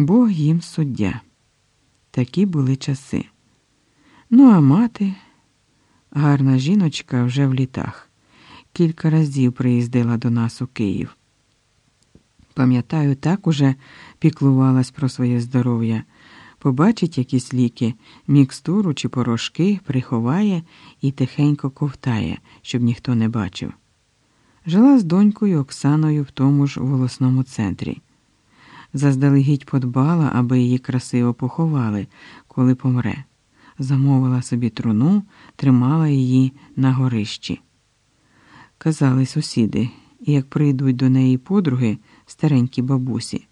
Бог їм суддя. Такі були часи. Ну, а мати, гарна жіночка вже в літах, кілька разів приїздила до нас у Київ. Пам'ятаю, так уже піклувалась про своє здоров'я, побачить якісь ліки, мікстуру чи порошки, приховає і тихенько ковтає, щоб ніхто не бачив. Жила з донькою Оксаною в тому ж волосному центрі. Заздалегідь подбала, аби її красиво поховали, коли помре. Замовила собі труну, тримала її на горищі. Казали сусіди, як прийдуть до неї подруги, старенькі бабусі,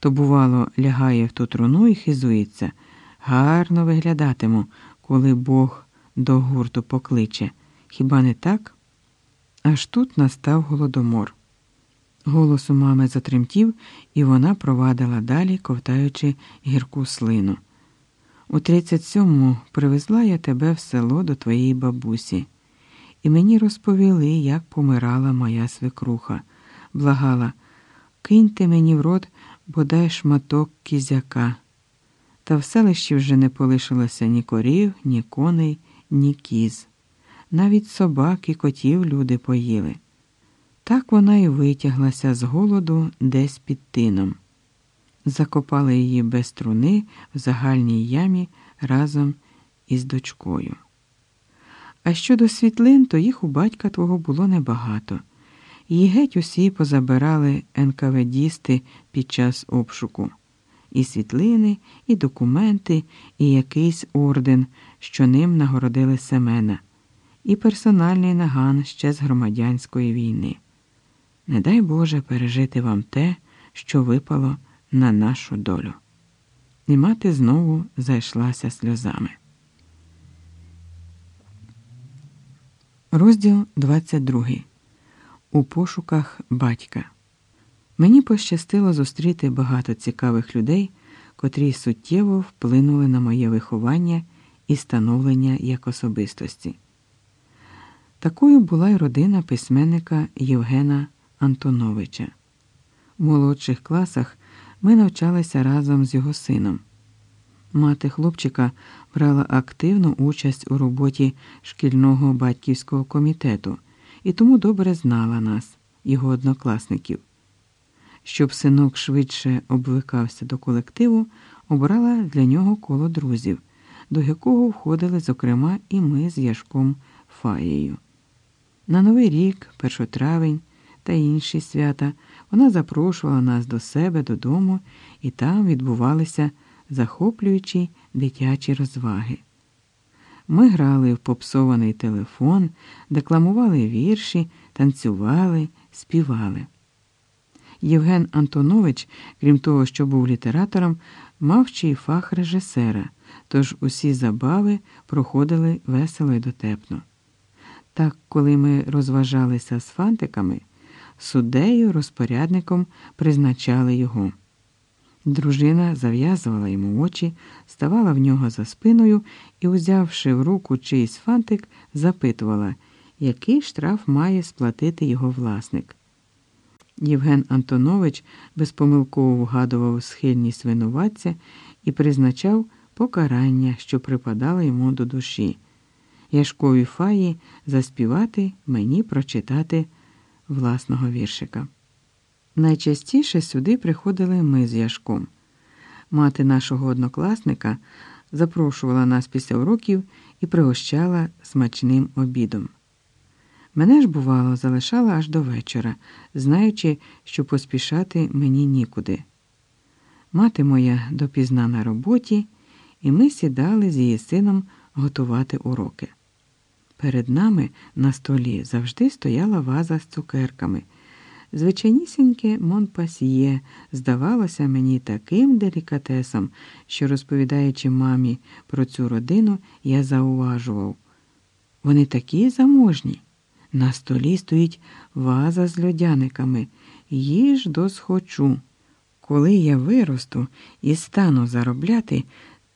то, бувало, лягає в ту труну і хизується. Гарно виглядатиму, коли Бог до гурту покличе. Хіба не так? Аж тут настав голодомор. Голос у мами затремтів, і вона провадила далі, ковтаючи гірку слину. У 37-му привезла я тебе в село до твоєї бабусі, і мені розповіли, як помирала моя свекруха. Благала, киньте мені в рот бодай шматок кізяка. Та в селищі вже не полишилося ні корів, ні коней, ні кіз. Навіть собак і котів люди поїли. Так вона і витяглася з голоду десь під тином. Закопали її без труни в загальній ямі разом із дочкою. А щодо світлин, то їх у батька твого було небагато. Її геть усі позабирали НКВДісти під час обшуку. І світлини, і документи, і якийсь орден, що ним нагородили Семена, і персональний наган ще з громадянської війни. Не дай Боже пережити вам те, що випало на нашу долю. І мати знову зайшлася сльозами. Розділ 22. У пошуках батька. Мені пощастило зустріти багато цікавих людей, котрі суттєво вплинули на моє виховання і становлення як особистості. Такою була й родина письменника Євгена Антоновича. В молодших класах ми навчалися разом з його сином. Мати хлопчика брала активну участь у роботі шкільного батьківського комітету і тому добре знала нас, його однокласників. Щоб синок швидше обвикався до колективу, обрала для нього коло друзів, до якого входили, зокрема, і ми з Яшком Фаєю. На Новий рік, першотравень та інші свята вона запрошувала нас до себе додому, і там відбувалися захоплюючі дитячі розваги. Ми грали в попсований телефон, декламували вірші, танцювали, співали. Євген Антонович, крім того, що був літератором, мав ще й фах режисера, тож усі забави проходили весело й дотепно. Так, коли ми розважалися з фантиками, суддею, розпорядником призначали його. Дружина зав'язувала йому очі, ставала в нього за спиною і, узявши в руку чийсь фантик, запитувала, який штраф має сплатити його власник. Євген Антонович безпомилково вгадував схильність винуватця і призначав покарання, що припадало йому до душі. Яшкові фаї заспівати мені прочитати власного віршика. Найчастіше сюди приходили ми з Яшком. Мати нашого однокласника запрошувала нас після уроків і пригощала смачним обідом. Мене ж, бувало, залишала аж до вечора, знаючи, що поспішати мені нікуди. Мати моя допізна на роботі, і ми сідали з її сином готувати уроки. Перед нами на столі завжди стояла ваза з цукерками. Звичайнісіньке Монпасьє здавалося мені таким делікатесом, що, розповідаючи мамі про цю родину, я зауважував. Вони такі заможні. На столі стоїть ваза з льодяниками, їж досхочу. Коли я виросту і стану заробляти,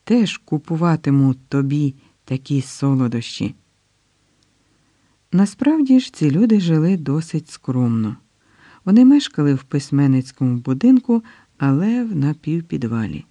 теж купуватиму тобі такі солодощі. Насправді ж ці люди жили досить скромно. Вони мешкали в письменницькому будинку, але в напівпідвалі.